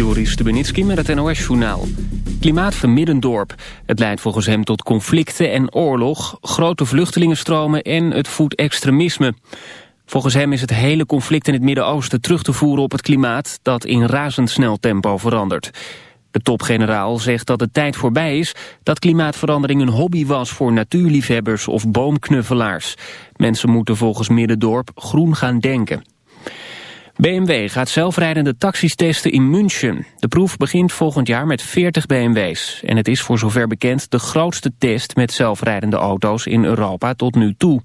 Joris Stubenitski met het NOS-journaal. Klimaat. Het leidt volgens hem tot conflicten en oorlog, grote vluchtelingenstromen en het voedt extremisme. Volgens hem is het hele conflict in het Midden-Oosten terug te voeren op het klimaat dat in razendsnel tempo verandert. De topgeneraal zegt dat de tijd voorbij is dat klimaatverandering een hobby was voor natuurliefhebbers of boomknuffelaars. Mensen moeten volgens Middendorp groen gaan denken. BMW gaat zelfrijdende taxis testen in München. De proef begint volgend jaar met 40 BMW's. En het is voor zover bekend de grootste test met zelfrijdende auto's in Europa tot nu toe.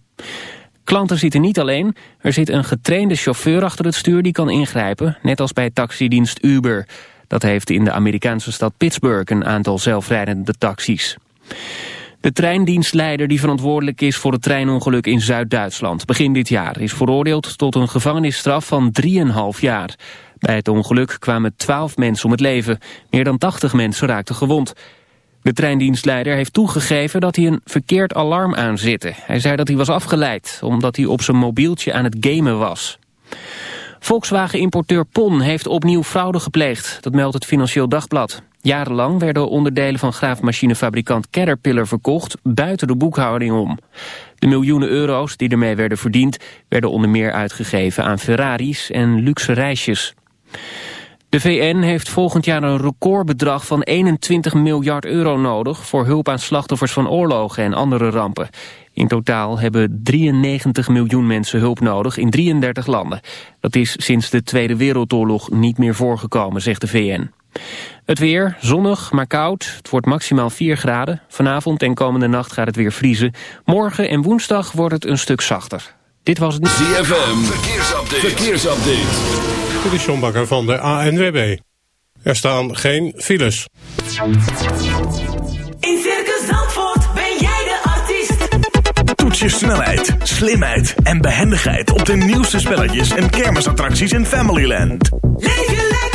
Klanten zitten niet alleen. Er zit een getrainde chauffeur achter het stuur die kan ingrijpen, net als bij taxidienst Uber. Dat heeft in de Amerikaanse stad Pittsburgh een aantal zelfrijdende taxis. De treindienstleider die verantwoordelijk is voor het treinongeluk in Zuid-Duitsland begin dit jaar is veroordeeld tot een gevangenisstraf van 3,5 jaar. Bij het ongeluk kwamen 12 mensen om het leven. Meer dan 80 mensen raakten gewond. De treindienstleider heeft toegegeven dat hij een verkeerd alarm aanzette. Hij zei dat hij was afgeleid, omdat hij op zijn mobieltje aan het gamen was. Volkswagen-importeur PON heeft opnieuw fraude gepleegd. Dat meldt het Financieel Dagblad. Jarenlang werden onderdelen van graafmachinefabrikant Caterpillar verkocht buiten de boekhouding om. De miljoenen euro's die ermee werden verdiend werden onder meer uitgegeven aan Ferraris en luxe reisjes. De VN heeft volgend jaar een recordbedrag van 21 miljard euro nodig... voor hulp aan slachtoffers van oorlogen en andere rampen. In totaal hebben 93 miljoen mensen hulp nodig in 33 landen. Dat is sinds de Tweede Wereldoorlog niet meer voorgekomen, zegt de VN. Het weer, zonnig, maar koud. Het wordt maximaal 4 graden. Vanavond en komende nacht gaat het weer vriezen. Morgen en woensdag wordt het een stuk zachter. Dit was het... ZFM, verkeersupdate. verkeersupdate. Dit is John Bakker van de ANWB. Er staan geen files. In Circus Zandvoort ben jij de artiest. Toets je snelheid, slimheid en behendigheid op de nieuwste spelletjes en kermisattracties in Familyland. Leef je lekker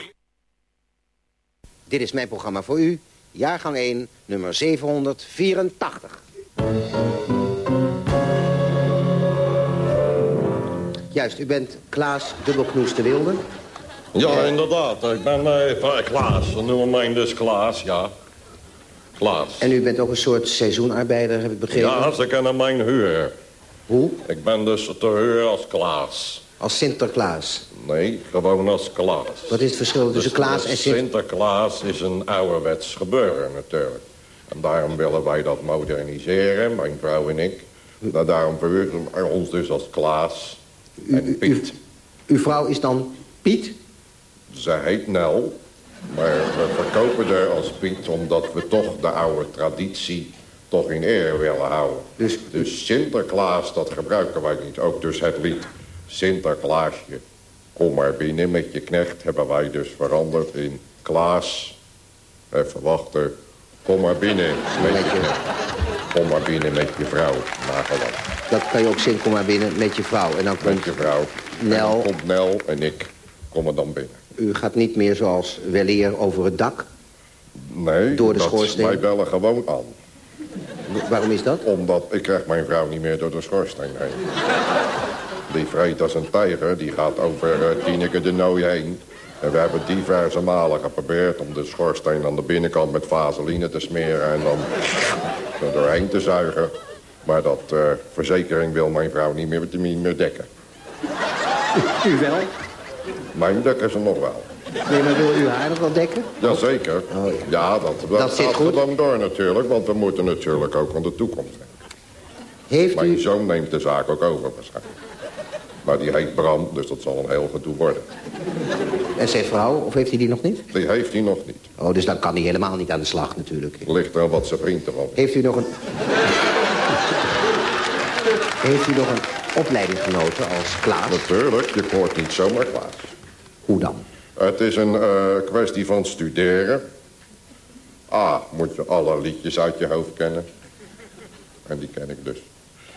Dit is mijn programma voor u, jaargang 1, nummer 784. Juist, u bent Klaas Dubbelknoes de Wilde. Ja, inderdaad. Ik ben uh, Klaas. Ze noemen mij dus Klaas, ja. Klaas. En u bent ook een soort seizoenarbeider, heb ik begrepen. Ja, ze kennen mijn huur. Hoe? Ik ben dus te huur als Klaas. Als Sinterklaas. Nee, gewoon als Klaas. Wat is het verschil tussen Dus Klaas en Sint... Sinterklaas is een ouderwets gebeuren natuurlijk. En daarom willen wij dat moderniseren, mijn vrouw en ik. Nou, daarom verhuren wij ons dus als Klaas en Piet. Uw vrouw is dan Piet? Ze heet Nel, maar we verkopen haar als Piet... omdat we toch de oude traditie toch in ere willen houden. Dus- dus Sinterklaas, dat gebruiken wij niet. Ook dus het lied Sinterklaasje. Kom maar binnen met je knecht hebben wij dus veranderd in Klaas. Even wachten. Kom maar binnen met je knecht. Kom maar binnen met je vrouw. Nagelang. Dat kan je ook zingen, kom maar binnen met je vrouw. En dan komt Met je vrouw. Nel. En komt Nel en ik komen dan binnen. U gaat niet meer zoals weleer over het dak. Nee, Door de dat schoorsteen? wij bellen gewoon aan. Waarom is dat? Omdat ik krijg mijn vrouw niet meer door de schoorsteen heen. Die vreet als een tijger, die gaat over uh, Tineke de Nooi heen. En we hebben diverse malen geprobeerd om de schoorsteen aan de binnenkant met vaseline te smeren... en dan er doorheen te zuigen. Maar dat eh, verzekering wil mijn vrouw niet meer, niet meer dekken. U wel? Mijn dekken ze nog wel. Nee, maar wil u haar nog wel dekken? Jazeker. Oh, ja. ja, dat, dat, Dat zit goed. gewoon door natuurlijk, want we moeten natuurlijk ook aan de toekomst denken. Heeft Mijn u... zoon neemt de zaak ook over waarschijnlijk. Maar die heet Bram, dus dat zal een heel gedoe worden. En zijn vrouw, of heeft hij die nog niet? Die heeft hij nog niet. Oh, dus dan kan hij helemaal niet aan de slag natuurlijk. Ligt er wat zijn vriend ervan. Heeft u nog een... Heeft u nog een opleiding genoten als Klaas? Natuurlijk, je hoort niet zomaar Klaas. Hoe dan? Het is een eh, kwestie van studeren. A, moet je alle liedjes uit je hoofd kennen. En die ken ik dus.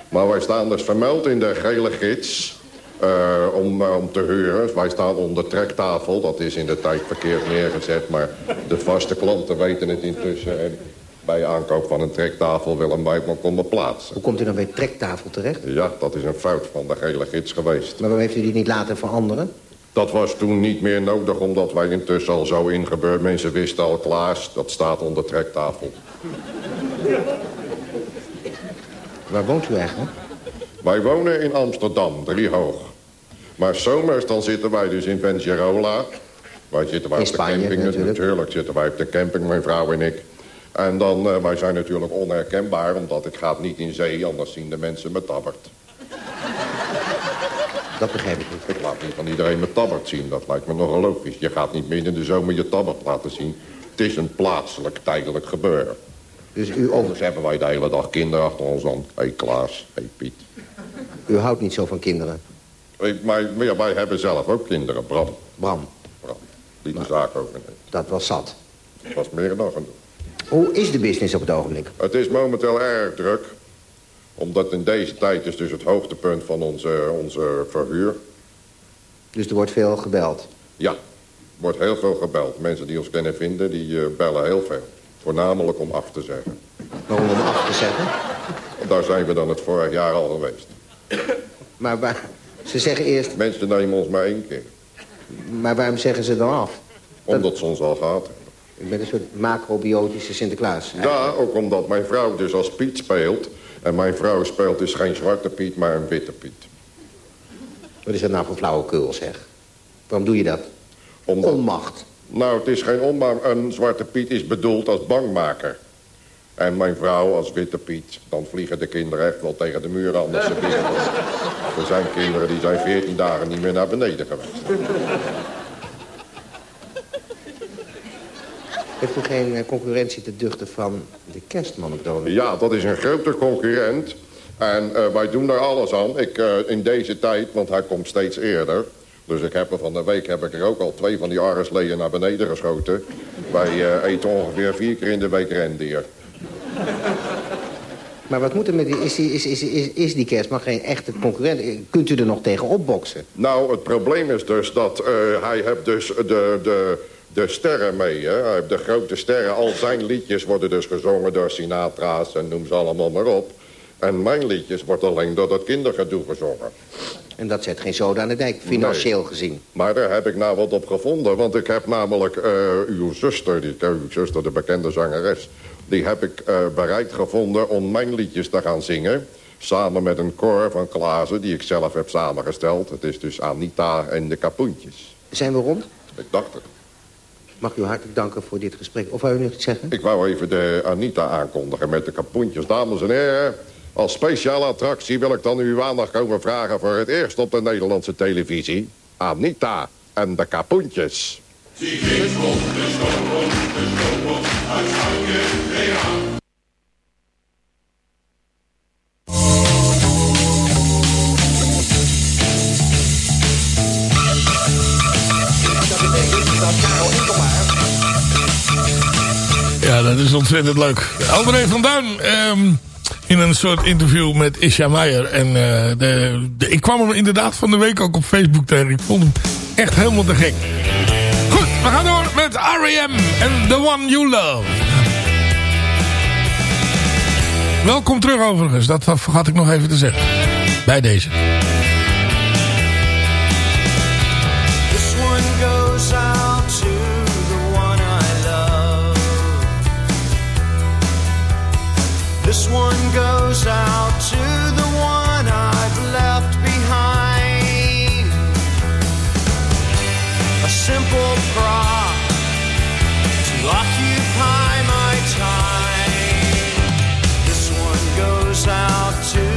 Maar wij staan dus vermeld in de gele gids... eh, om, eh, om te huren. Wij staan onder trektafel. Dat is in de tijd verkeerd neergezet. Maar de vaste klanten weten het intussen. En bij aankoop van een trektafel willen wij maar komen plaatsen. Hoe komt u dan bij trektafel terecht? Ja, dat is een fout van de gele gids geweest. Maar waarom heeft u die niet laten veranderen? Dat was toen niet meer nodig, omdat wij intussen al zo ingebeurd... Mensen wisten al, Klaas, dat staat onder trektafel. Waar woont u eigenlijk? Wij wonen in Amsterdam, driehoog. Maar zomers dan zitten wij dus in Vengerola. Wij zitten wij In op de camping natuurlijk. natuurlijk. Zitten wij op de camping, mijn vrouw en ik. En dan, eh, wij zijn natuurlijk onherkenbaar, omdat ik ga niet in zee... anders zien de mensen me tabbert. Dat begrijp ik niet. Ik laat niet van iedereen me tabbert zien, dat lijkt me nogal logisch. Je gaat niet midden in de zomer je tabbert laten zien. Het is een plaatselijk, tijdelijk gebeuren. Dus u. Anders hebben wij de hele dag kinderen achter ons aan. Hé hey Klaas, hé hey Piet. u houdt niet zo van kinderen. Maar, maar ja, wij hebben zelf ook kinderen, Bram. Bram, Bram. Die de zaak overneemt. dat was zat. Dat was meer dan genoeg. Hoe is de business op het ogenblik? Het is momenteel erg druk. Omdat in deze tijd is dus het hoogtepunt van onze, onze verhuur. Dus er wordt veel gebeld. Ja, er wordt heel veel gebeld. Mensen die ons kennen vinden, die eh, bellen heel veel. Voornamelijk om af te zeggen. Waarom om af te zeggen? Daar zijn we dan het vorig jaar al geweest. Maar waar... Ze zeggen eerst... Mensen nemen ons maar één keer. Maar waarom zeggen ze dan af? Omdat ze ons al gehad hebben. Ik ben een soort macrobiotische Sinterklaas. Ja, ook omdat mijn vrouw dus als Piet speelt. En mijn vrouw speelt dus geen zwarte Piet, maar een witte Piet. Wat is dat nou voor flauwekul, zeg? Waarom doe je dat? Omdat, Onmacht. nou, het is geen onmaak. Een zwarte Piet is bedoeld als bangmaker. En mijn vrouw als witte Piet. Dan vliegen de kinderen echt wel tegen de muur aan als ze binnenkomen. Er zijn kinderen die zijn 14 dagen niet meer naar beneden geweest. Heeft u geen eh, concurrentie te duchten van de kerstman op Dolen? Ja, dat is een grote concurrent. En eh, wij doen daar alles aan. Ik, eh, in deze tijd, want hij komt steeds eerder. Dus ik heb er van de week heb ik er ook al twee van die arendsleeën naar beneden geschoten. Wij eh, eten ongeveer vier keer in de week rendier. Maar wat moet er met die... Is die, is, is, is, is die kerstman geen echte concurrent? Eh, Kunt u er nog tegen opboksen? Nou, het probleem is dus dat eh, hij heeft dus de, de, de sterren mee. Hè? Hij heeft de grote sterren. Al zijn liedjes worden dus gezongen door Sinatra's en noem ze allemaal maar op. En mijn liedjes wordt alleen door dat kindergedoe gezongen. En dat zet geen zoden aan de dijk, financieel gezien. Maar daar heb ik nou wat op gevonden. Want ik heb namelijk eh, uw zuster, die, uw zuster, de bekende zangeres... die heb ik eh, bereid gevonden om mijn liedjes te gaan zingen. Samen met een koor van Klaassen die ik zelf heb samengesteld. Het is dus Anita en de Kapoentjes. Zijn we rond? Ik dacht het. Mag u hartelijk danken voor dit gesprek. Of wou u nog iets zeggen? Ik wou even de Anita aankondigen met de Kapoentjes. Dames en heren, als speciale attractie wil ik dan uw aandacht komen vragen... voor het eerst op de Nederlandse televisie. Anita en de Kapoentjes. Ja, dat is ontzettend leuk. André van Duin ehm, in een soort interview met Isha Meijer. En eh, de, ik kwam hem inderdaad van de week ook op Facebook tegen. Ik vond hem echt helemaal te gek. Goed, we gaan door met R.E.M. en The One You Love. Welkom terug overigens, dat vergat ik nog even te zeggen. Bij deze. one goes out to the one I've left behind. A simple prop to occupy my time. This one goes out to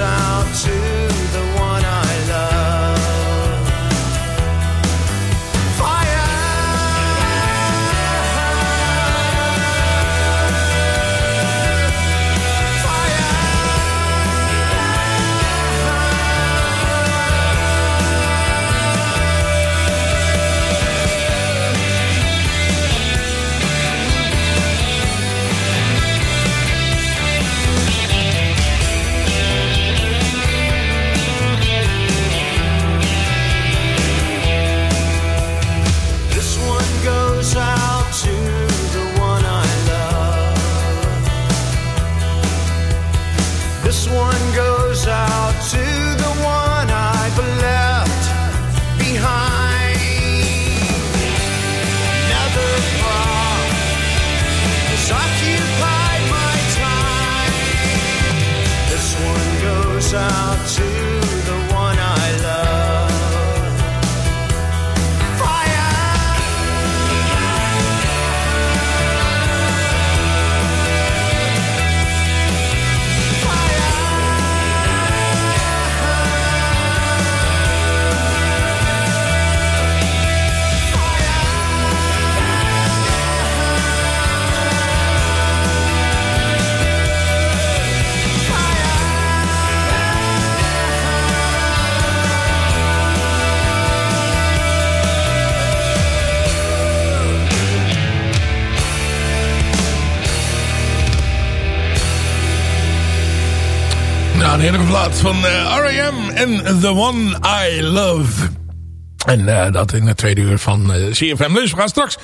out to plaat van uh, en The One I Love. En eh, dat in de tweede uur van eh, CFM Dus We gaan straks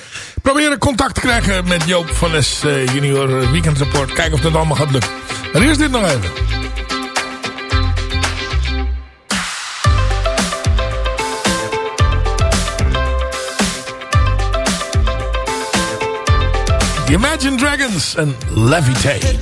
proberen contact te krijgen met Joop van Les junior Weekend Report. Kijken of dat allemaal gaat lukken. Maar eerst dit nog even. Imagine Dragons en Levitate.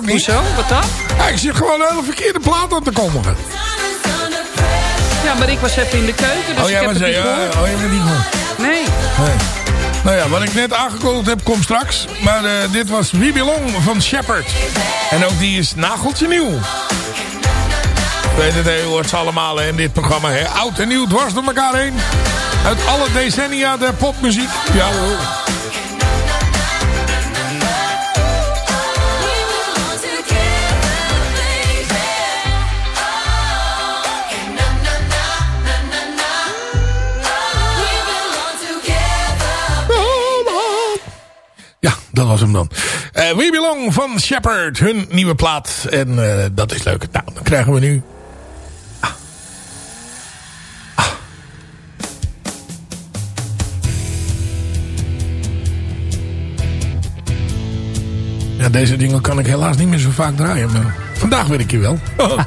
Ook niet. Hoezo? Wat dan? Ja, ik zit gewoon een hele verkeerde plaat aan te kondigen. Ja, maar ik was even in de keuken, dus oh, ik heb het niet ja, gehoord. oh, jij bent niet gehoord. Nee. Nee. Nou ja, wat ik net aangekondigd heb, komt straks. Maar eh, dit was We Belong van Shepard. En ook die is nageltje nieuw. Weet het, je hoort ze allemaal hè, in dit programma. Hè. Oud en nieuw, dwars door elkaar heen. Uit alle decennia der popmuziek. Ja hoor. Dat was hem dan. Eh We Belong van Shepard, hun nieuwe plaat. En eh, dat is leuk. Nou, dan krijgen we nu... Ah. Ah. Ja, deze dingen kan ik helaas niet meer zo vaak draaien. Maar vandaag weet ik je wel.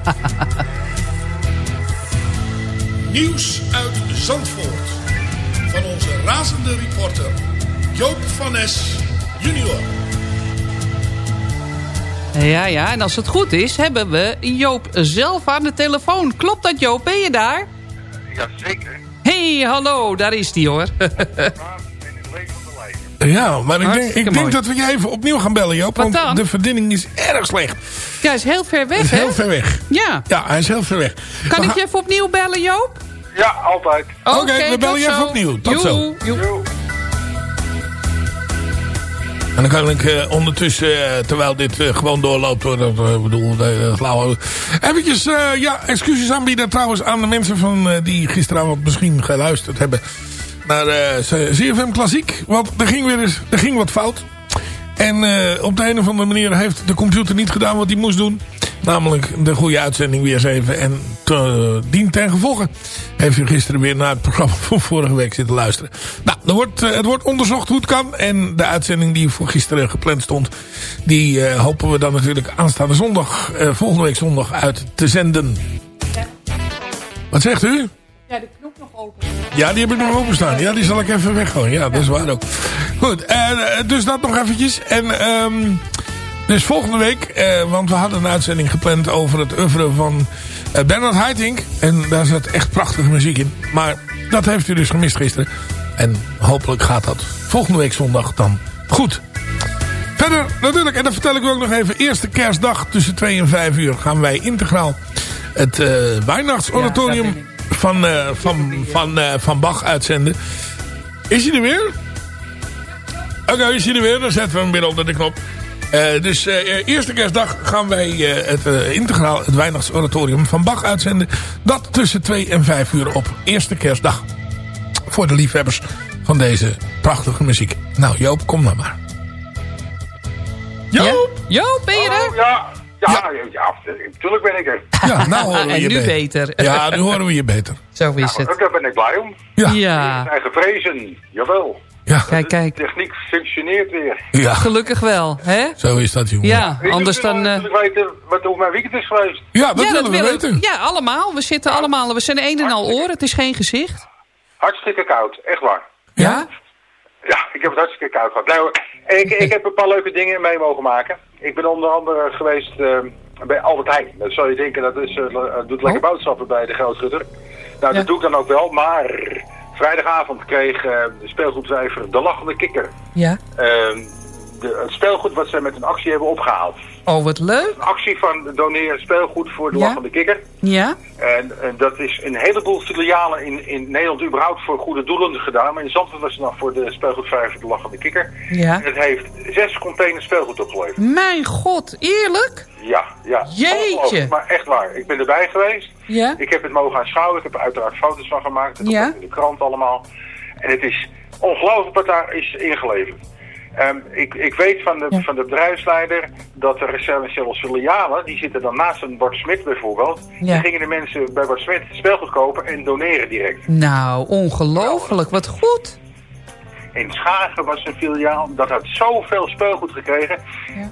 Nieuws uit Zandvoort. Van onze razende reporter Joop van Nes junior. Ja, ja, en als het goed is, hebben we Joop zelf aan de telefoon. Klopt dat, Joop? Ben je daar? Jazeker. Hé, hey, hallo, daar is die hoor. Ja, maar ik denk, ik denk dat we je even opnieuw gaan bellen, Joop. Want de verbinding is erg slecht. ja, hij is heel ver weg, hè? heel ver weg. Ja. Ja, hij is heel ver weg. Kan We ik je even opnieuw bellen, Joop? Ja, altijd. Oké, we bellen je even opnieuw. Tot Joe, zo. joe. En dan kan ik eh, ondertussen, eh, terwijl dit eh, gewoon doorloopt, hoor, dat, bedoel, flauw. Eventjes, ja, excuses aanbieden trouwens aan de mensen van, die gisteravond misschien geluisterd hebben naar ZFM Klassiek. Want er ging weer eens, er ging wat fout. En op de een of andere manier heeft de computer niet gedaan wat hij moest doen. Namelijk de goede uitzending weer eens even. En te, dien ten gevolge heeft u gisteren weer naar het programma van vorige week zitten luisteren. Nou, er wordt, eh, het wordt onderzocht hoe het kan. En de uitzending die voor gisteren gepland stond... die eh, hopen we dan natuurlijk aanstaande zondag, eh, volgende week zondag uit te zenden. Wat zegt u? Ja, de knop nog open. Ja, die heb ik nog openstaan. Ja, die zal ik even weggooien. Ja, dat is waar ook. Goed, dus dat nog eventjes. En ehm dus volgende week, eh, want we hadden een uitzending gepland over het oeuvre van eh, Bernard Haitink. En daar zat echt prachtige muziek in. Maar dat heeft u dus gemist gisteren. En hopelijk gaat dat volgende week zondag dan goed. Verder natuurlijk, en dat vertel ik u ook nog even. Eerste kerstdag tussen 2 en 5 uur gaan wij integraal het eh Weihnachtsoratorium van, eh, van, van, eh, van Bach uitzenden. Is hij er weer? Oké, is hij er weer? Dan zetten we hem weer onder de knop. Eh, dus eh, eerste kerstdag gaan wij eh, het integraal het Weihnachtsoratorium van Bach uitzenden. Dat tussen 2 en 5 uur op eerste kerstdag. Voor de liefhebbers van deze prachtige muziek. Nou Joop, kom dan maar. Joop! Joop, ben je er? Ja, ja, ja, natuurlijk ben ik er. Ja, nou horen we En je nu beter. beter. Ja, nu horen we je beter. Zo is Nou, het. Daar ben ik blij om. Ja. Ja. Eigen vrezen, jawel. Ja. Kijk, kijk. De techniek functioneert weer. Ja, Gelukkig wel, hè? zo is dat jongen. Ja, Ik anders wil dan... eh, natuurlijk weten wat hoe mijn weekend is geweest. Ja, dat ja, willen we weten. Ja, allemaal. We zitten allemaal... We zijn een en al oor. Het is geen gezicht. Hartstikke koud, echt waar. Ja? Ja, ik heb het hartstikke koud gehad. Nou, ik, ik heb een paar leuke dingen mee mogen maken. Ik ben onder andere geweest eh, bij Albert Heijn. Dat zou je denken, dat is, eh, doet lekker boodschappen bij de grootgutter. Nou, dat doe ik dan ook wel, maar vrijdagavond kreeg eh, de speelgoedcijfer De Lachende Kikker. Ja. Ehm, de, het speelgoed wat ze met een actie hebben opgehaald. Oh, wat leuk. Een actie van doneer speelgoed voor de Ja? Lachende Kikker. Ja? En, en dat is een heleboel filialen in, in Nederland überhaupt voor goede doelen gedaan. Maar in Zandvoort was het nog voor de speelgoedvijver de Lachende Kikker. Ja. En het heeft zes containers speelgoed opgeleverd. Mijn god, eerlijk? Ja, ja. Jeetje. Maar echt waar. Ik ben erbij geweest. Ja? Ik heb het mogen aanschouwen. Ik heb er uiteraard foto's van gemaakt. Dat Ja. in de krant allemaal. En het is ongelooflijk wat daar is ingeleverd. Ehm, ik, ik weet van de, van de bedrijfsleider dat er zelfs filialen, die zitten dan naast een Bart Smit bijvoorbeeld. Ja. Dan gingen de mensen bij Bart Smit speelgoed kopen en doneren direct. Nou, ongelooflijk. Wat goed. In Schagen was een filiaal, dat had zoveel speelgoed gekregen,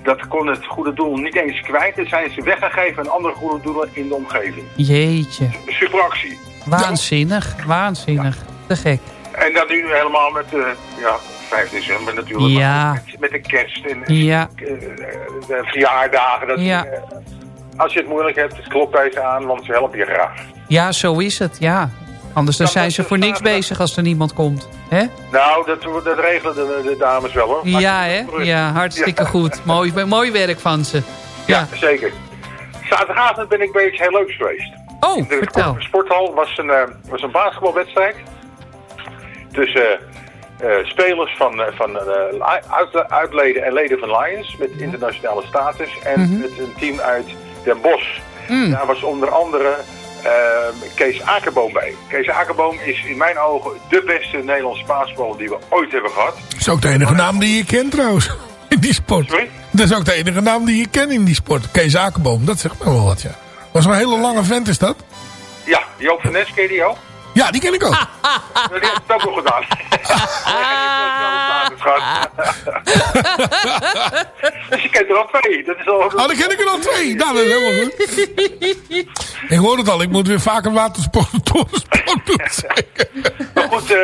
dat kon het goede doel niet eens kwijt. En zijn ze weggegeven aan andere goede doelen in de omgeving. Jeetje. Superactie. Waanzinnig, waanzinnig. Te gek. En dan nu helemaal met de ja, 5 december natuurlijk. Ja. Met, met de kerst en Ja. eh, de verjaardagen. Dat, Ja. eh, als je het moeilijk hebt, klopt deze aan, want ze helpen je graag. Ja, zo is het, ja. Anders dan Dan zijn ze voor niks bezig als er niemand komt. hè? Nou, dat, dat regelen de, de dames wel hoor. Ja, hè? Ja, hartstikke Ja. goed. Mooi, mooi werk van ze. Ja, zeker. Zaterdagavond ben ik bij iets heel leuks geweest. Oh, de vertel. sporthal was een, eh, was een basketbalwedstrijd. Tussen spelers van, eh, van eh, uit, uitleden en leden van Lions met internationale status. En Mhm. met een team uit Den Bosch. Mm. Daar was onder andere eh, Kees Akerboom bij. Kees Akerboom is in mijn ogen de beste Nederlandse basketballer die we ooit hebben gehad. Dat is ook de enige naam die je kent trouwens. In die sport. Sorry? Dat is ook de enige naam die je kent in die sport. Kees Akerboom, dat zegt me wel wat, ja. Was een hele lange vent, is dat? Ja, Joop van Nes, ken je die ook? Ja, die ken ik ook. Die heeft het ook nog gedaan. dus je kent er al twee. Dat is al... Oh, dan ken ik er al twee. Nou, dat is helemaal goed. Ik hoor het al, ik moet weer vaker watersport torensport doen. Maar goed, eh,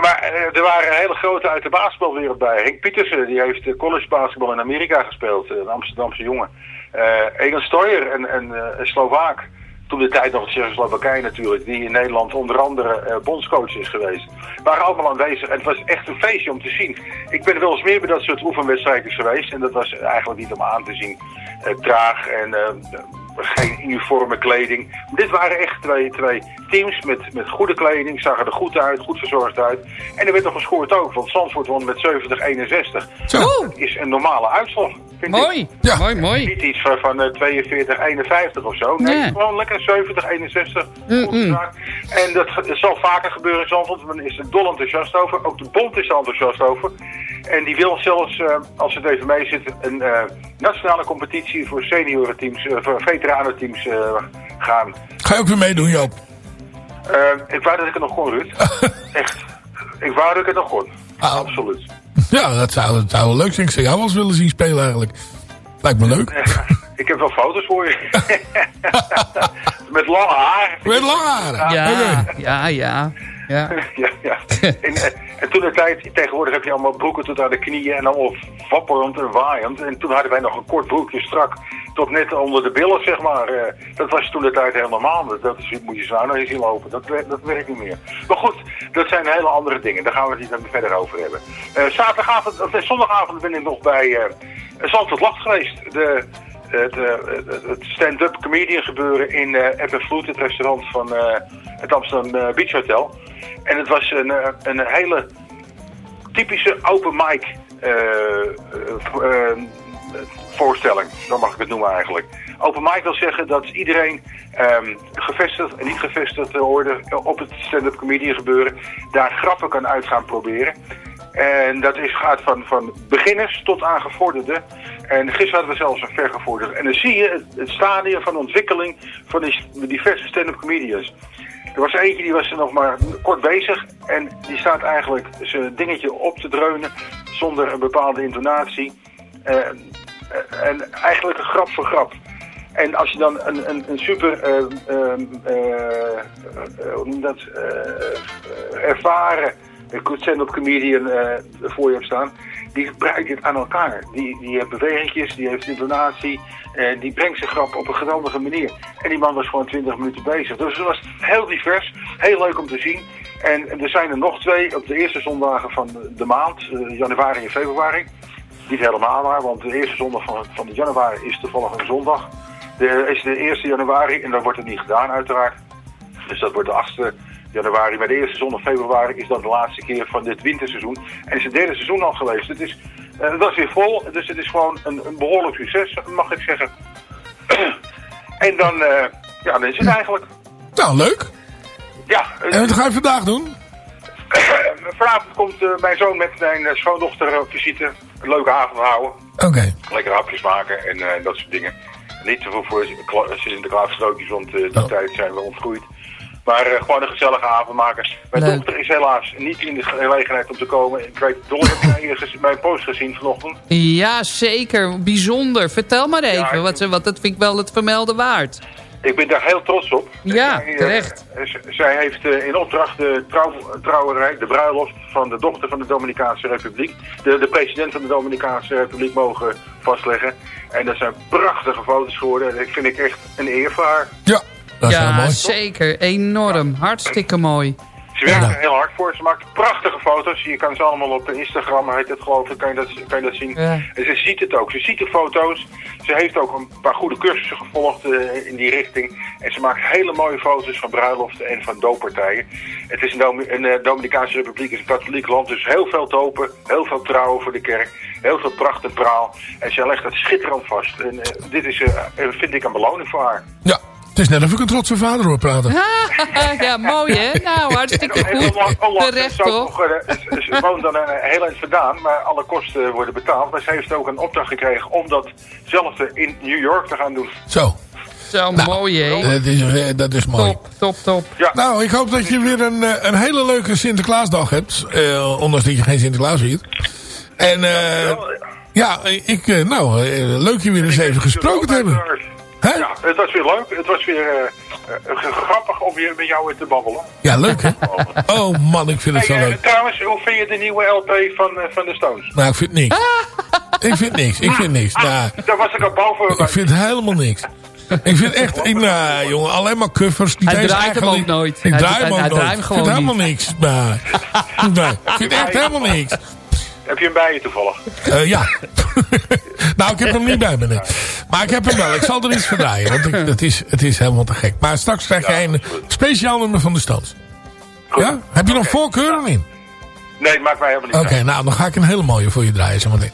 maar eh, er waren hele grote uit de basketbalwereld bij. Henk Pietersen, die heeft college basketbal in Amerika gespeeld. eh, Een Amsterdamse jongen. Eh Egan Stoyer, een, een, eh, een Slovaak. Toen de tijd nog Tsjechoslowakije natuurlijk. Die in Nederland onder andere eh, bondscoach is geweest. Waren allemaal aanwezig. En het was echt een feestje om te zien. Ik ben wel eens meer bij dat soort oefenwedstrijden geweest. En dat was eigenlijk niet om aan te zien. Eh, traag en eh, geen uniforme kleding. Dit waren echt twee, twee teams met, met goede kleding. Zagen er goed uit, goed verzorgd uit. En er werd nog gescoord ook. Want Zandvoort won met 70-61. Zo. Dat is een normale uitslag. Vind Mooi, Ik. Ja. mooi, mooi. Niet iets van, van eh, 42-51 of zo. Nee, Nee. gewoon lekker 70-61. Mm, mm. En dat, zal vaker gebeuren in Zandvoort. Men is er dol enthousiast over. Ook de bond is er enthousiast over. En die wil zelfs, eh, als het even mee zit, een eh, nationale competitie voor seniorenteams, eh voor veteranenteams eh, gaan. Ga je ook weer meedoen, Joop? Eh, ik wou dat ik het nog kon, Ruud. Echt. Ik wou dat ik het nog kon. Ah. Absoluut. Ja, dat zou, dat zou wel leuk zijn. Ik zou jou wel eens willen zien spelen eigenlijk. Lijkt me leuk. Ik heb wel foto's voor je. Met lange haar. Met lange haren. Ja, ja, ja. ja. Ja. En, eh, en toen de tijd, tegenwoordig heb je allemaal broeken tot aan de knieën en allemaal wapperend en waaiend. En toen hadden wij nog een kort broekje strak tot net onder de billen, zeg maar. Eh, dat was toen de tijd helemaal. Dat, moet je zo nog eens zien lopen. Dat, dat werkt niet meer. Maar goed, dat zijn hele andere dingen. Daar gaan we het niet verder over hebben. Eh, zaterdagavond, of zondagavond ben ik nog bij eh Zandvoort Lacht geweest. De, het, eh, het- stand-up comedian gebeuren in eh App het restaurant van eh, het Amsterdam Beach Hotel. En het was een, een hele typische open mic voorstelling, zo mag ik het noemen eigenlijk. Open mic wil zeggen dat iedereen ehm, gevestigd en niet gevestigd orde op het stand-up comedian gebeuren daar grappen kan uit gaan proberen. En dat is, gaat van, van beginners tot aan gevorderden. En gisteren hadden we zelfs een vergevorderde. En dan zie je het, stadium van ontwikkeling van die diverse stand-up comedians. Er was eentje die was er nog maar kort bezig. En die staat eigenlijk zijn dingetje op te dreunen zonder een bepaalde intonatie. Eh, eh, en eigenlijk een grap voor grap. En als je dan een, een, een super je dat, eh, ervaren stand-up comedian eh, voor je hebt staan, die gebruikt het aan elkaar. Die, die heeft bewegingjes, die heeft intonatie, eh, die brengt zijn grap op een geweldige manier. En die man was gewoon 20 minuten bezig. Dus het was heel divers, heel leuk om te zien. En er zijn er nog twee op de eerste zondagen van de maand, eh, januari en februari. Niet helemaal waar, want de eerste zondag van, van de januari is toevallig een zondag. De, is de eerste januari en dan wordt het niet gedaan uiteraard. Dus dat wordt de 8e januari. Maar de eerste zondag februari is dan de laatste keer van dit winterseizoen. En is het derde seizoen al geweest. Het is, eh, het was weer vol, dus het is gewoon een, een behoorlijk succes, mag ik zeggen. en dan, eh, ja, dan is het eigenlijk. Nou, leuk. Ja, En wat ga je vandaag doen? vanavond komt eh, mijn zoon met mijn eh, schoondochter op visite. Een leuke avond houden. Oké. Lekker hapjes maken en dat soort dingen. Niet te veel voor Sinterklaas strookjes, want die tijd zijn we ontgroeid. Maar eh, gewoon een gezellige avond maken. Mijn Leuk. dochter is helaas niet in de gelegenheid om te komen. Ik weet, Dolly, heb jij je gez- mijn post gezien vanochtend? Ja, zeker. Bijzonder. Vertel maar even, wat, want dat vind ik wel het vermelden waard. Ik ben daar heel trots op. Ja, Zij, eh, terecht. zij heeft eh, in opdracht de trouw, trouwerij, de bruiloft van de dochter van de Dominicaanse Republiek, de, de president van de Dominicaanse Republiek mogen vastleggen. En dat zijn prachtige foto's geworden. Dat vind ik echt een eer voor haar. Ja, dat ja, mooi. zeker. Enorm. Hartstikke mooi. Ze werkt er heel hard voor. Ze maakt prachtige foto's. Je kan ze allemaal op Instagram, heet het geloof ik, kan je dat, kan je dat zien. Ja. En ze ziet het ook. Ze ziet de foto's. Ze heeft ook een paar goede cursussen gevolgd eh, in die richting. En ze maakt hele mooie foto's van bruiloften en van dooppartijen. Het is een, een eh, Dominicaanse Republiek, is een katholiek land. Dus heel veel dopen, heel veel trouwen voor de kerk. Heel veel pracht en praal. En zij legt dat schitterend vast. En eh, dit is, vind ik, een beloning voor haar. Ja, het is net of ik een trotse vader hoor praten. ja, mooi hè? Nou, hartstikke goed. Terecht toch? nog, eh, ze- woont dan eh, heel eind vandaan, maar alle kosten worden betaald. Maar ze heeft ook een opdracht gekregen om datzelfde in New York te gaan doen. Zo. Zo mooi hè? Dat is, eh, dat is mooi. Top, top, top. Nou, ik hoop dat je weer een, eh, een hele leuke Sinterklaasdag hebt. eh, ondanks dat je geen Sinterklaas viert. En eh, ja, ik, eh, nou, eh, leuk je weer eens even gesproken te hebben. Ja, het was weer leuk. Het was weer eh, eh, grappig om weer met jou weer te babbelen. Ja, leuk hè? Oh man, ik vind het zo Hey, eh, leuk. trouwens, hoe vind je de nieuwe LP van, van de Stones? Nou, ik vind niks. Ik vind niks, ik vind niks. Nou, Daar was ik al boven. ik vind helemaal niks. Ik vind echt, ik, nou jongen, alleen maar covers. Niet Hij draait hem ook nooit. Ik Hij- draai hem ook hij nooit. Ik gewoon vind helemaal niks. Nee, ik vind echt helemaal niks. Heb je hem bij je toevallig? Eh, ja. nou, ik heb hem niet bij me. nee. Maar ik heb hem wel. Ik zal er iets voor draaien. Want ik, het, is, het is helemaal te gek. Maar straks krijg jij een speciaal nummer van de Stones. Ja? Heb je nog voorkeuren in? Nee, het maakt mij helemaal niet Oké, nou dan ga ik een hele mooie voor je draaien zometeen.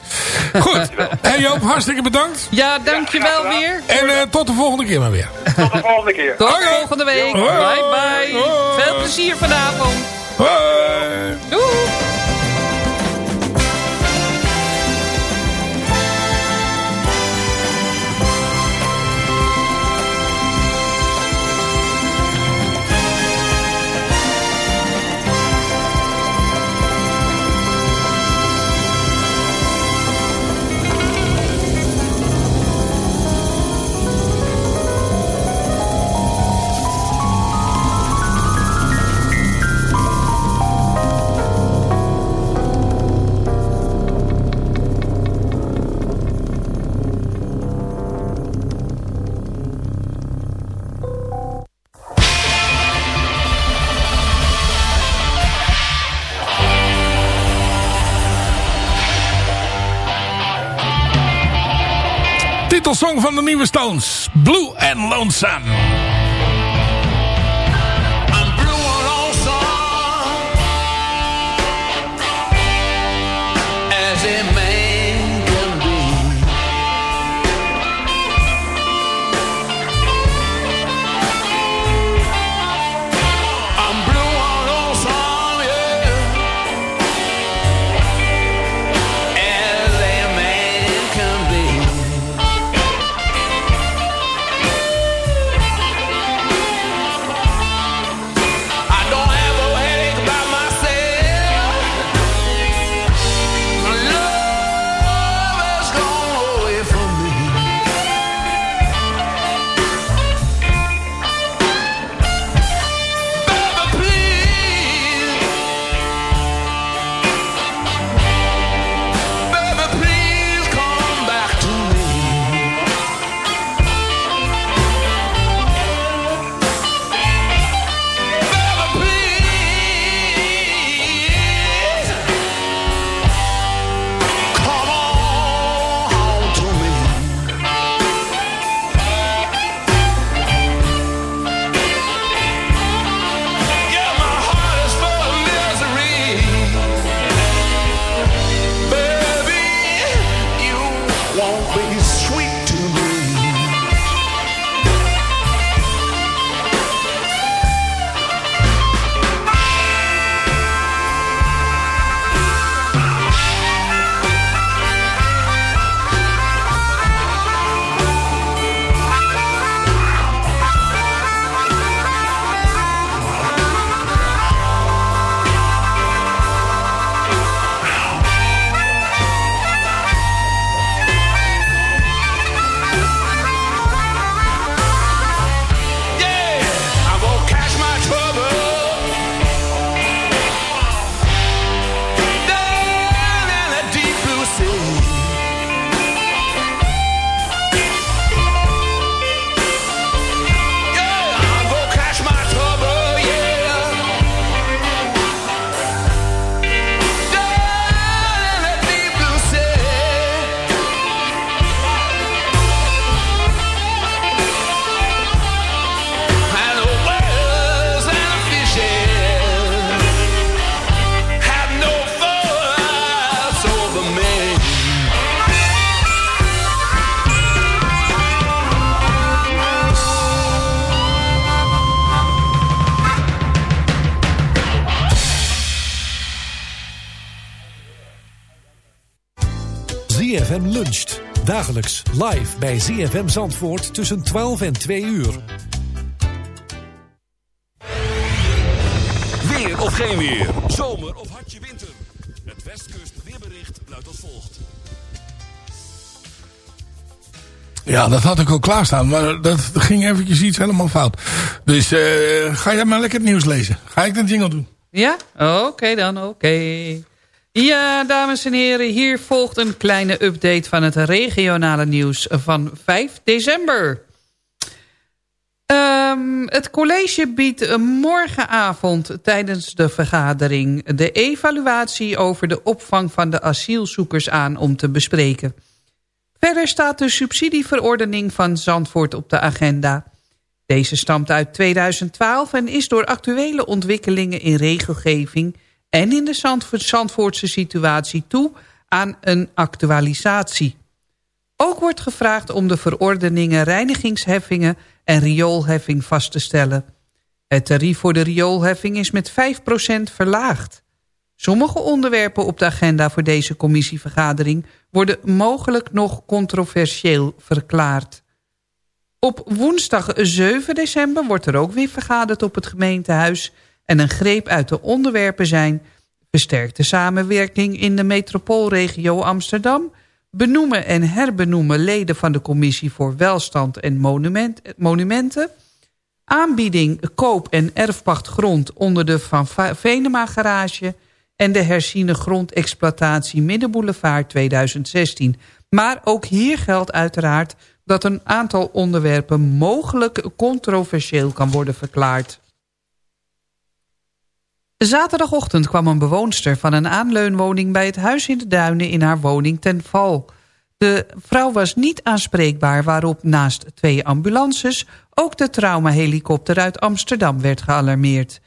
Goed. Hey Joop, hartstikke bedankt. Ja, dankjewel weer. En eh, tot de volgende keer maar weer. Tot de volgende keer. Tot volgende week. Hoi. Bye bye. Veel plezier vanavond. Hoi. Doei. Titelsong van de nieuwe Stones. Blue and Lonesome. Dagelijks live bij ZFM Zandvoort tussen 12 en 2 uur. Weer of geen weer. Zomer of hartje winter. Het Westkust weerbericht luidt als volgt. Ja, dat had ik al klaarstaan. Maar dat ging eventjes iets helemaal fout. Dus eh, ga jij maar lekker het nieuws lezen. Ga ik de jingle doen. Ja? Oké dan, oké. Ja, dames en heren, hier volgt een kleine update van het regionale nieuws van 5 december. Ehm, het college biedt morgenavond tijdens de vergadering de evaluatie over de opvang van de asielzoekers aan om te bespreken. Verder staat de subsidieverordening van Zandvoort op de agenda. Deze stamt uit 2012 en is door actuele ontwikkelingen in regelgeving en in de Zandvoortse situatie toe aan een actualisatie. Ook wordt gevraagd om de verordeningen reinigingsheffingen en rioolheffing vast te stellen. Het tarief voor de rioolheffing is met 5% verlaagd. Sommige onderwerpen op de agenda voor deze commissievergadering worden mogelijk nog controversieel verklaard. Op woensdag 7 december wordt er ook weer vergaderd op het gemeentehuis... en een greep uit de onderwerpen zijn... versterkte samenwerking in de metropoolregio Amsterdam... benoemen en herbenoemen leden van de Commissie voor Welstand en monument, Monumenten... aanbieding, koop en erfpacht grond onder de Van Venema garage... en de herziene grondexploitatie Middenboulevard 2016. Maar ook hier geldt uiteraard dat een aantal onderwerpen mogelijk controversieel kan worden verklaard. Zaterdagochtend kwam een bewoonster van een aanleunwoning bij het Huis in de Duinen in haar woning ten val. De vrouw was niet aanspreekbaar waarop naast twee ambulances ook de traumahelikopter uit Amsterdam werd gealarmeerd.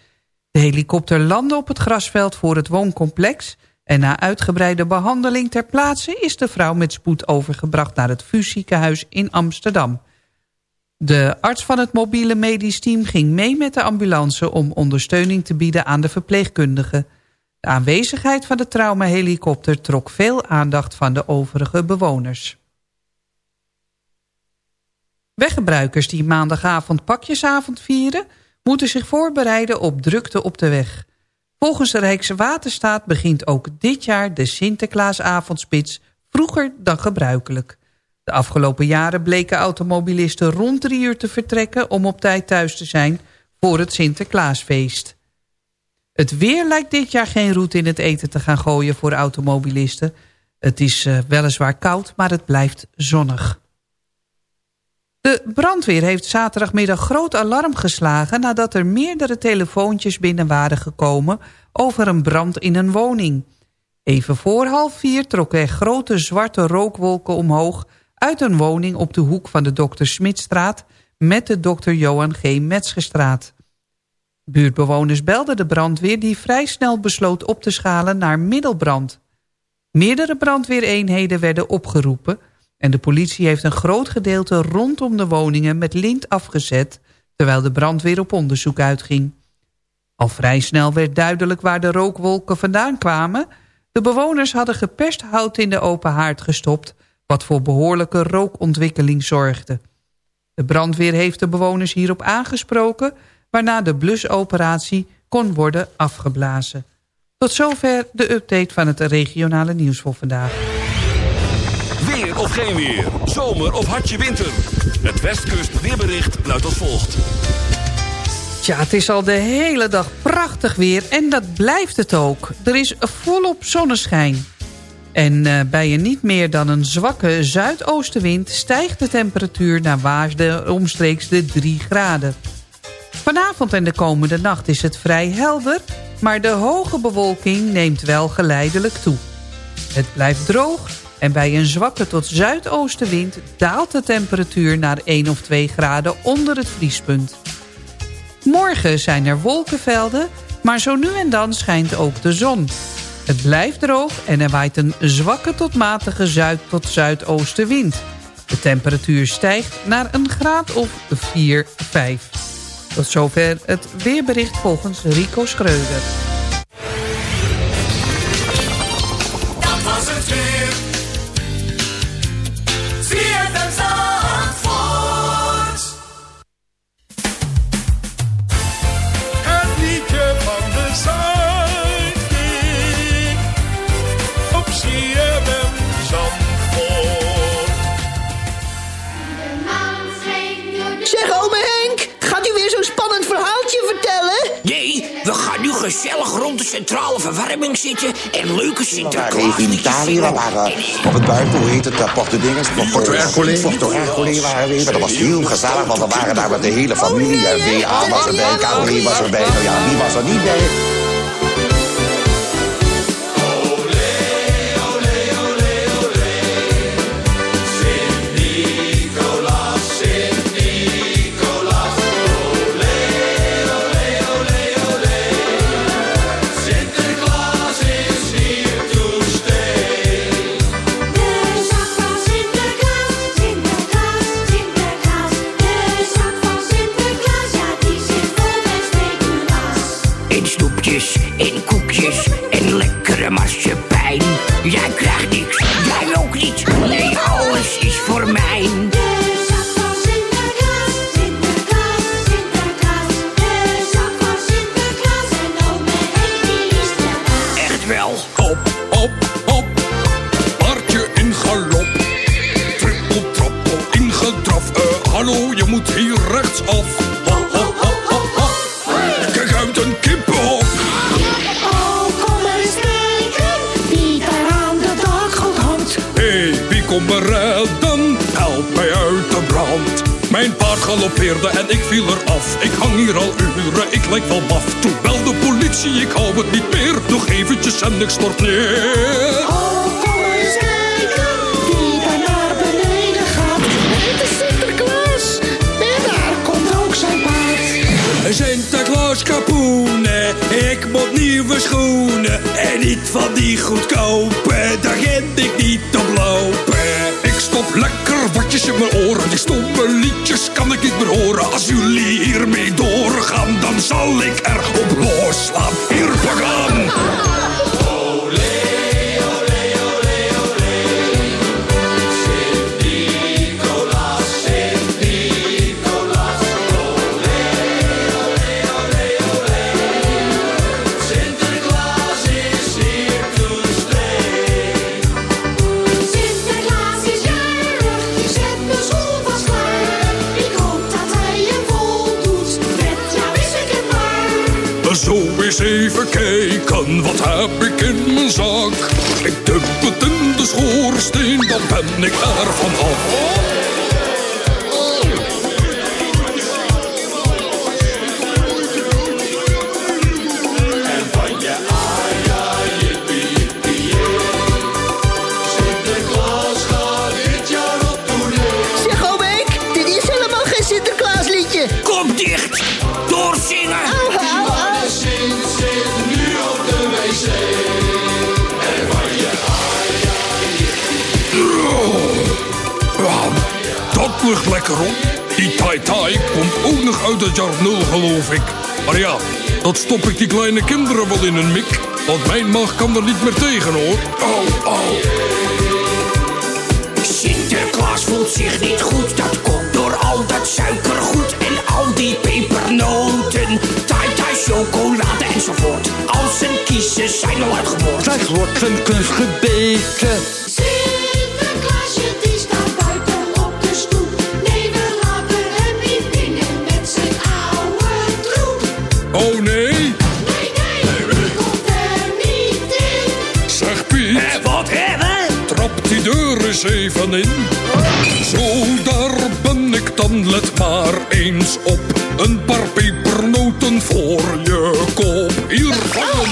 De helikopter landde op het grasveld voor het wooncomplex en na uitgebreide behandeling ter plaatse is de vrouw met spoed overgebracht naar het VU ziekenhuis in Amsterdam. De arts van het mobiele medisch team ging mee met de ambulance om ondersteuning te bieden aan de verpleegkundigen. De aanwezigheid van de traumahelikopter trok veel aandacht van de overige bewoners. Weggebruikers die maandagavond pakjesavond vieren... moeten zich voorbereiden op drukte op de weg. Volgens de Rijkswaterstaat begint ook dit jaar de Sinterklaasavondspits vroeger dan gebruikelijk. De afgelopen jaren bleken automobilisten rond drie uur te vertrekken om op tijd thuis te zijn voor het Sinterklaasfeest. Het weer lijkt dit jaar geen route in het eten te gaan gooien voor automobilisten. Het is uh, weliswaar koud, maar het blijft zonnig. De brandweer heeft zaterdagmiddag groot alarm geslagen... nadat er meerdere telefoontjes binnen waren gekomen... over een brand in een woning. Even voor half vier trokken er grote zwarte rookwolken omhoog... uit een woning op de hoek van de Dr. Smitstraat... met de Dr. Johan G. Metzgerstraat. Buurtbewoners belden de brandweer... die vrij snel besloot op te schalen naar middelbrand. Meerdere brandweereenheden werden opgeroepen... En de politie heeft een groot gedeelte rondom de woningen met lint afgezet... terwijl de brandweer op onderzoek uitging. Al vrij snel werd duidelijk waar de rookwolken vandaan kwamen. De bewoners hadden geperst hout in de open haard gestopt... wat voor behoorlijke rookontwikkeling zorgde. De brandweer heeft de bewoners hierop aangesproken... waarna de blusoperatie kon worden afgeblazen. Tot zover de update van het regionale nieuws voor vandaag. Weer of geen weer. Zomer of hartje winter. Het Westkust weerbericht luidt als volgt. Tja, het is al de hele dag prachtig weer en dat blijft het ook. Er is volop zonneschijn. En uh, bij een niet meer dan een zwakke zuidoostenwind... stijgt de temperatuur naar waarde omstreeks de 3 graden. Vanavond en de komende nacht is het vrij helder... maar de hoge bewolking neemt wel geleidelijk toe. Het blijft droog en bij een zwakke tot zuidoostenwind daalt de temperatuur naar 1 of 2 graden onder het vriespunt. Morgen zijn er wolkenvelden, maar zo nu en dan schijnt ook de zon. Het blijft droog en er waait een zwakke tot matige zuid- tot zuidoostenwind. De temperatuur stijgt naar een graad of 4, 5. Tot zover het weerbericht volgens Rico Schreuder. Gezellig rond de centrale verwarming zitten en leuke We Sinterklaas. in Italië, we waren op het buiten, hoe heet het, uh, Porto Dinges? Porto Ercole. Porto Ercole waren we even. Dat was heel gezellig, want we waren daar met de hele familie. En WA was erbij, Caroline was erbij. Nou ja, wie was er niet bij? Heb ik in mijn zak? Ik dump het in de schoorsteen, dan ben ik er vanaf. En 100 jaar nul, geloof ik. Maar ja, dat stop ik die kleine kinderen wel in een mik. Want mijn maag kan er niet meer tegen, hoor. Au, au. Sinterklaas voelt zich niet goed. Dat komt door al dat suikergoed en al die pepernoten. Tai, taai, chocolade enzovoort. Al zijn kiezen zijn al uitgeboord. Zij wordt een kunst gebeten. Eens even in. Zo, daar ben ik dan, let maar eens op. Een paar pepernoten voor je kop. Hier, vangen.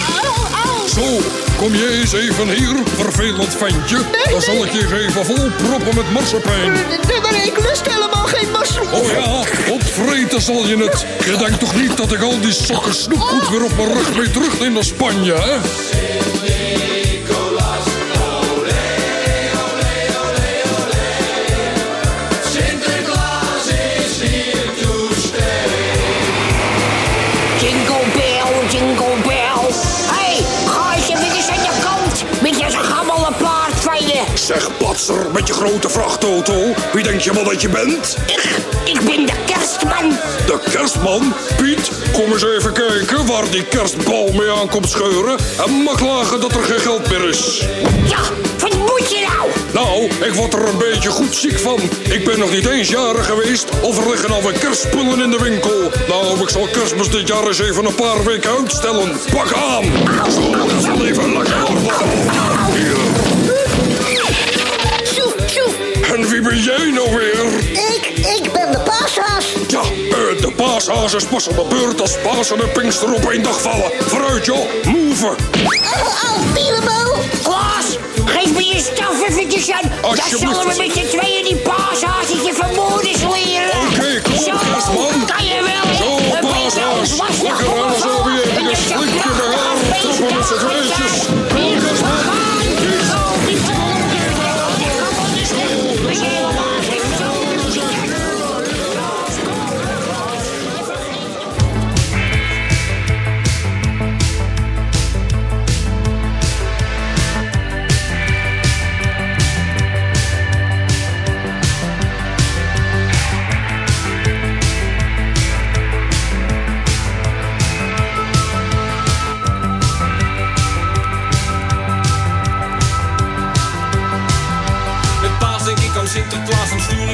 Zo, kom je eens even hier, vervelend ventje. Dan zal ik je even vol proppen met marsepein. Nee, maar ik lust helemaal geen masroep. Oh ja, ontvreten zal je het. Je denkt toch niet dat ik al die sokken snoepgoed weer op mijn rug mee terug neem naar Spanje, hè? Met je grote vrachtauto. Wie denk je wel dat je bent? Ik, ik ben de kerstman. De kerstman. Piet, kom eens even kijken waar die kerstbal mee aan komt scheuren. En mag lagen dat er geen geld meer is. Ja, wat moet je nou? Nou, ik word er een beetje goed ziek van. Ik ben nog niet eens jarig geweest of er liggen alweer kerstspullen in de winkel. Nou, ik zal kerstmis dit jaar eens even een paar weken uitstellen. Pak aan! Zo, dat zal even lekker jij nou weer? Ik, ik ben de paashaas. Ja, eh, de paashaas is pas aan de beurt als Pasen en Pinkster op één dag vallen. Vooruit joh, move! Au, au, Pierebo. Klaas, geef me je staf eventjes aan. Dan zullen we met z'n tweeën die paashaasje vermoedens leren. Oké, kom op, Zo, kerstman. kan je wel? Zo, je paashaas. Lekker aan wel zo weer en even je flink in de haar. Terug met z'n tweetjes.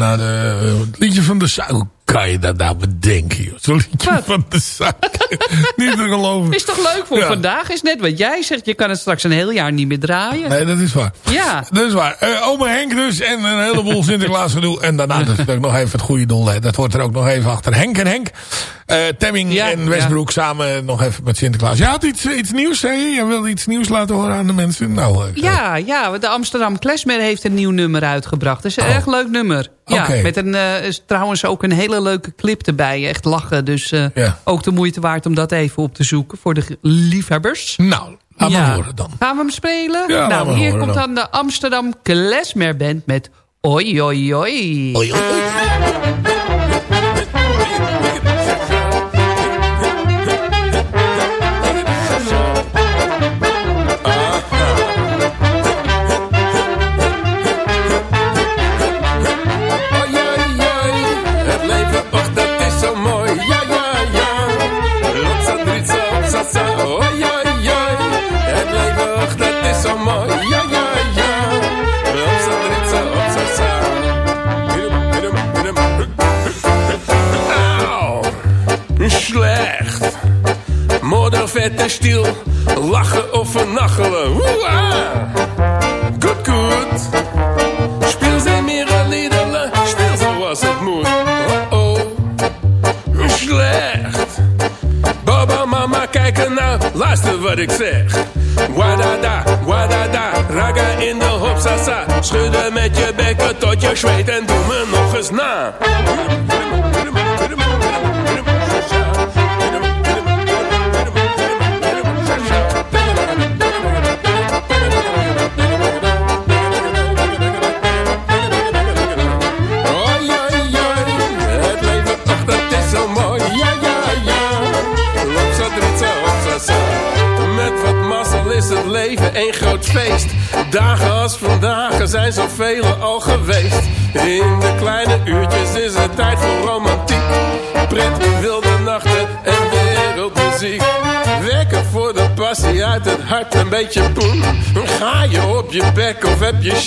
Ja, en na de, eh, het liedje van de. Hoe kan je dat nou bedenken, joh? Zo'n liedje van de Zuid. Niet te geloven. Is toch leuk voor Ja. vandaag? Is net wat jij zegt. Je kan het straks een heel jaar niet meer draaien. Nee, dat is waar. Ja. Dat is waar. Eh oma Henk dus en een heleboel Sinterklaas gedoe. En daarna natuurlijk nog even het goede doel. Hè. Dat hoort er ook nog even achter. Henk en Henk. Eh, Temming en Westbroek samen nog even met Sinterklaas. Je had iets, iets nieuws, zei je? Je wilde iets nieuws laten horen aan de mensen. Nou, eh, Ja, ja, de Amsterdam Klesmer heeft een nieuw nummer uitgebracht. Dat is een erg leuk nummer. Ja, met een, eh, is trouwens ook een hele leuke clip erbij. Echt lachen. Dus eh, Ja. ook de moeite waard om dat even op te zoeken voor de liefhebbers. Nou, laat maar horen dan. Gaan we hem spelen? Ja, nou, hier komt dan. dan de Amsterdam Klesmer Band met Oi Oi Oi. Oei, oei.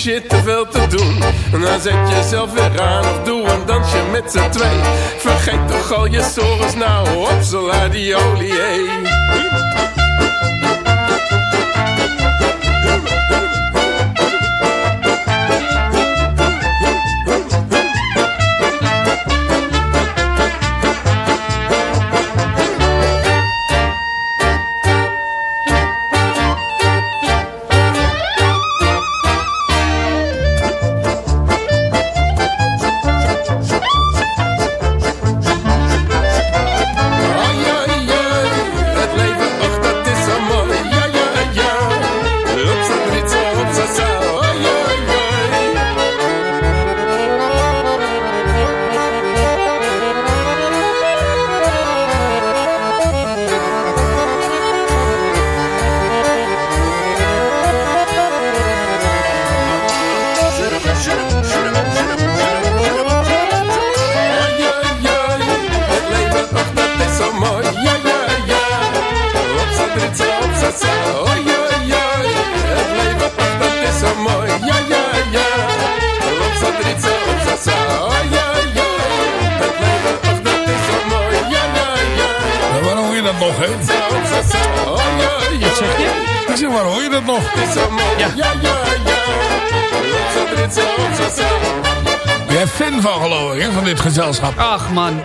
shit te veel te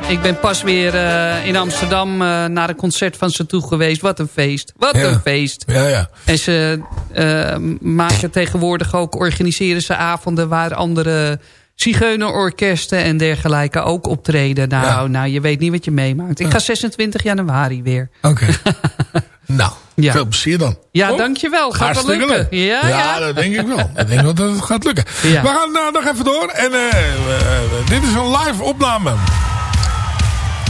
Ik ben pas weer eh, in Amsterdam eh, naar een concert van ze toe geweest. Wat een feest. Wat een feest. Ja, ja. En ze eh, maken tegenwoordig ook, organiseren ze avonden waar andere zigeunerorkesten en dergelijke ook optreden. Nou, nou, je weet niet wat je meemaakt. Ik ga 26 januari weer. Oké. Nou, ja. veel plezier dan. Ja, dankjewel. Gaat dat lukken? Ja, ja, ja, dat denk ik wel. ik denk wel dat het gaat lukken. We gaan uh, nog even door. En dit is een live opname.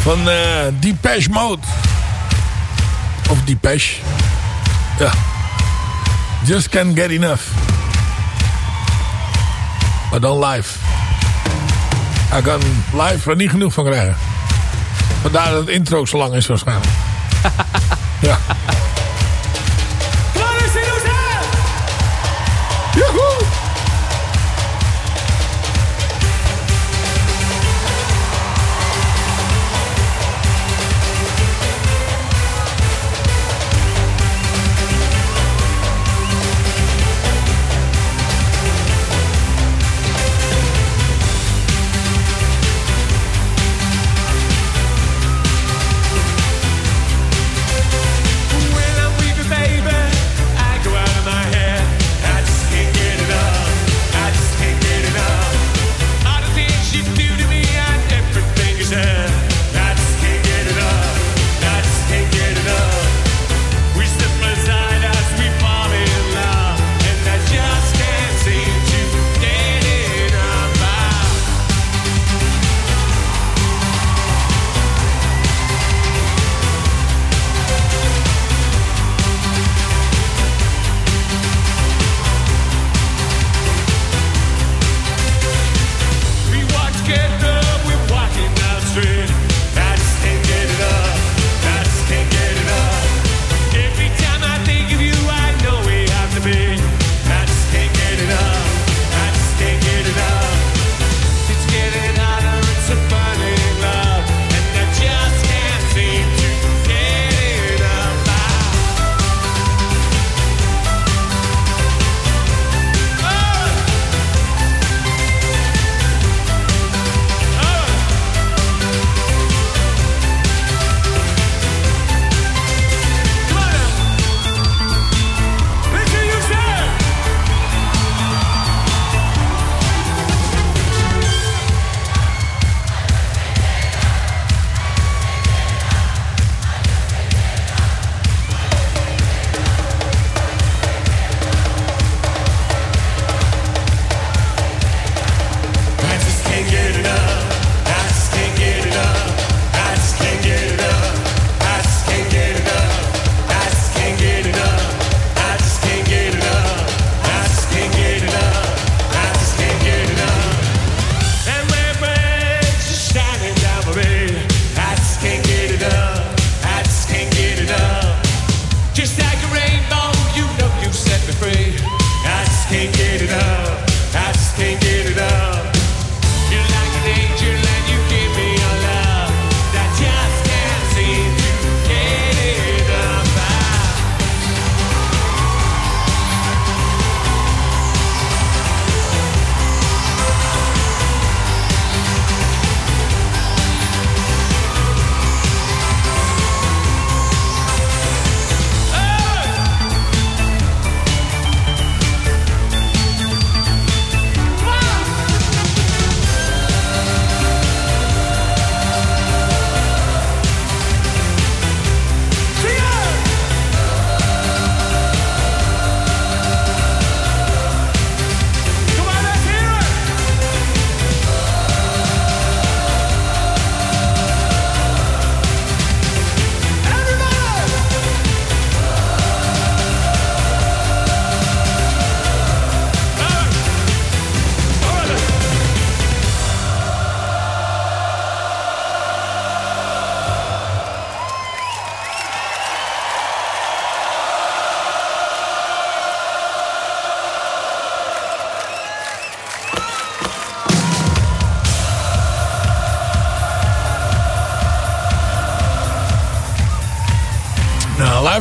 Van eh, Depeche Mode. Of Depeche. Ja. Just can't get enough. Maar dan live. Hij kan live er niet genoeg van krijgen. Vandaar dat het intro zo lang is waarschijnlijk.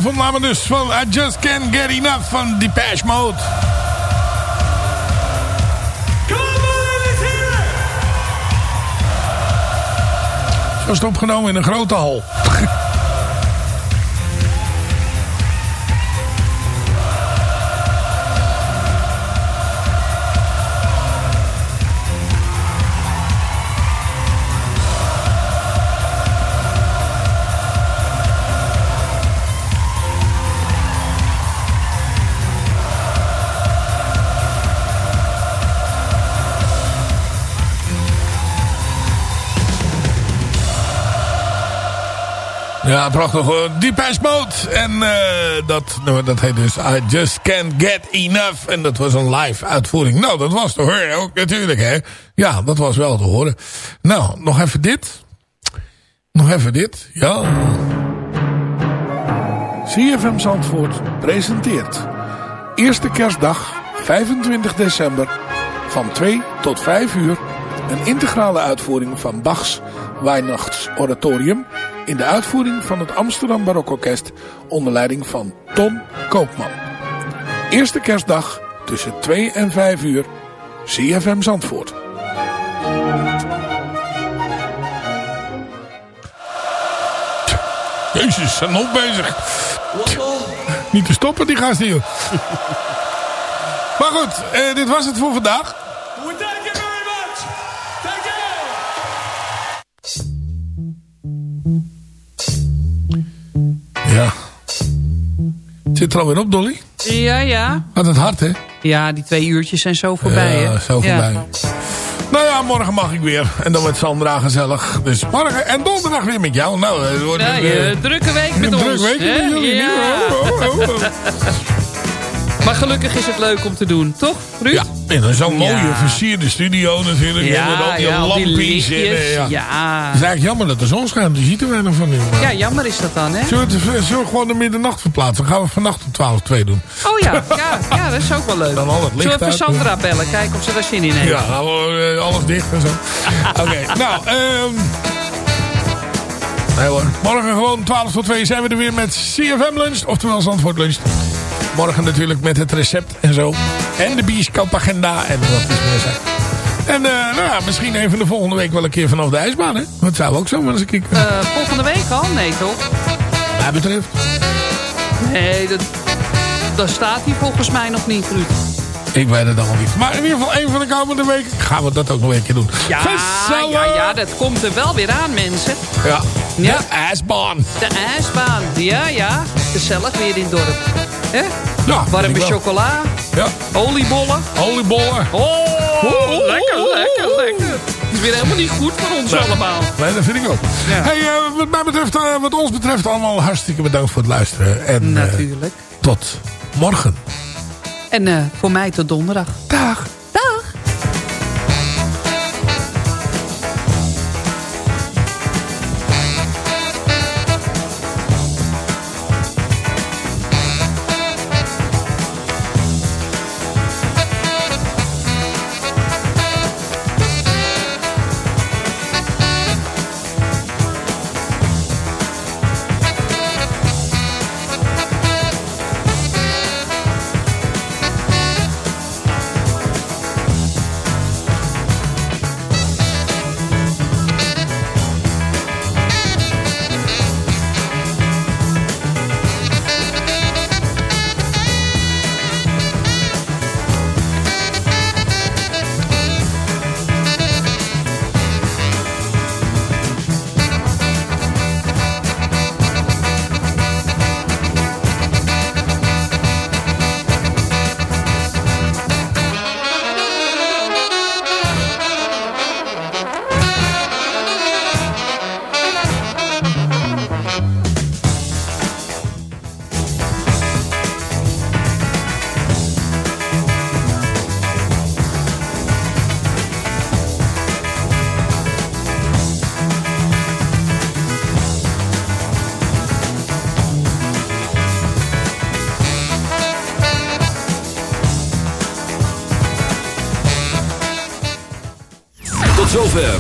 opname dus van I Just Can't Get Enough van Depeche Mode. Zo was het opgenomen in een grote hal. Ja, prachtig hoor. Depeche Mode. En eh, dat, nou, dat heet dus I Just Can't Get Enough. En dat was een live uitvoering. Nou, dat was te horen ook natuurlijk, hè. Ja, dat was wel te horen. Nou, nog even dit. Nog even dit. Ja. CFM Zandvoort presenteert. Eerste kerstdag, 25 december, van 2 tot 5 uur. Een integrale uitvoering van Bachs Weihnachtsoratorium in de uitvoering van het Amsterdam Barokorkest onder leiding van Ton Koopman. Eerste kerstdag tussen 2 en 5 uur, CFM Zandvoort. Jezus, zijn nog bezig. Niet te stoppen die gast hier. maar goed, eh, dit was het voor vandaag. Zit er alweer op, Dolly? Ja, ja. Gaat het hard, hè? Ja, die twee uurtjes zijn zo voorbij, Ja, hè? zo voorbij. Nou ja, morgen mag ik weer. En dan met Sandra gezellig. Dus morgen en donderdag weer met jou. Nou, het wordt Ja, een, eh, drukke week met een ons. druk weekje hè? met jullie. Ja. Oh, oh, oh, oh. Maar gelukkig is het leuk om te doen, toch, Ruud? Ja, en zo'n mooie Ja. versierde studio natuurlijk. Ja, met al die ja, die lampjes. en, eh, ja. ja. Het is eigenlijk jammer dat de zon schijnt. Je ziet er weinig van nu. maar- Ja, jammer is dat dan, hè? Zullen we, het, zullen we gewoon de middernacht verplaatsen? Dan gaan we vannacht om 12 2 doen. Oh ja, ja, ja, dat is ook wel leuk. Dan al het licht Zullen we even Sandra bellen, kijken of ze daar zin in heeft? Ja, eh, alles dicht en zo. Oké, nou, ehm nee hoor. Morgen gewoon 12 tot 2 zijn we er weer met CFM Lunch. Oftewel Zandvoort Lunch. Morgen natuurlijk met het recept en zo. En de bioscoopagenda en wat is meer zijn. En eh, nou ja, misschien even de volgende week wel een keer vanaf de ijsbaan, hè? Dat zou ook zo wel eens een keer kunnen. Eh, volgende week al? Nee, toch? Wat mij betreft. Nee, dat, dat staat hier volgens mij nog niet, Ruud. Ik weet het allemaal niet. Maar in ieder geval, een van de komende weken gaan we dat ook nog een keer doen. Ja, Gezellig! ja, ja, dat komt er wel weer aan, mensen. Ja. Ja. De ijsbaan. De ijsbaan, ja, ja. Gezellig weer in het dorp. Hè? Ja, Warme chocola. Ja. Oliebollen. Oliebollen. Oh, lekker, lekker, lekker. Het is weer helemaal niet goed voor ons Nee. allemaal. Nee, dat vind ik ook. Ja. Hey, eh, wat, mij betreft, eh, wat ons betreft allemaal hartstikke bedankt voor het luisteren. En, eh, Natuurlijk. tot morgen. En eh, voor mij tot donderdag. Dag.